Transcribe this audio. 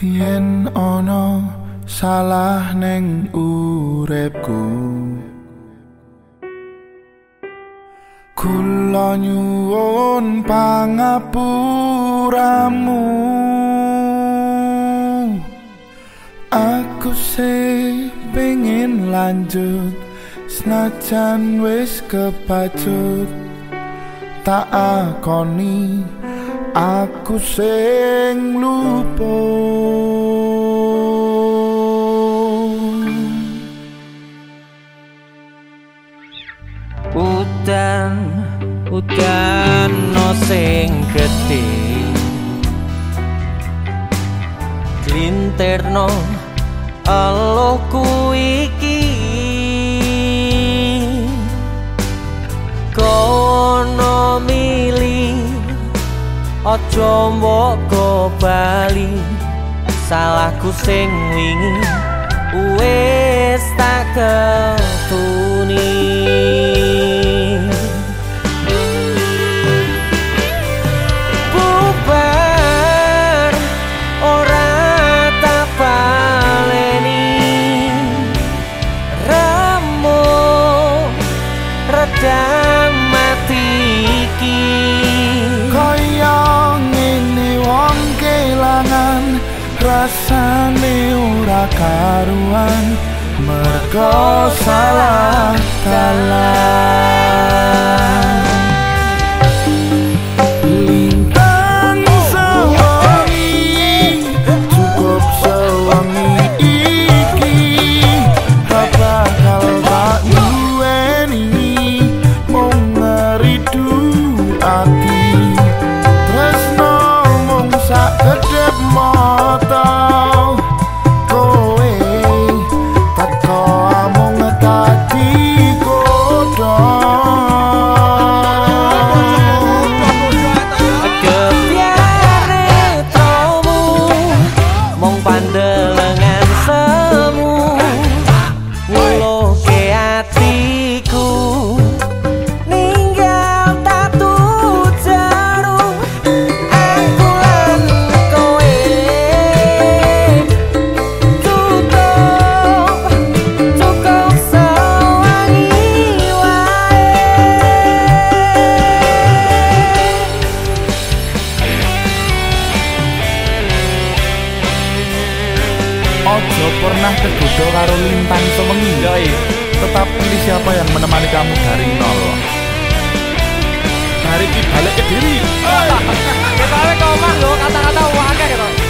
yen ana salah ning uripku. Kula nyuwun pangapuramu. Aku se pengen lanjut senajan wis kepacut tak akoni aku sing lupa. Udan udan no sing gede glinterno aloku iki aja mbok bali salahku sing wingi. Wis karuan Mergo salah tetap pilih siapa yang menemani kamu dari nol. Hari ini balik ke diri. Kita balik ke omah loh, kata-kata wakil gitu.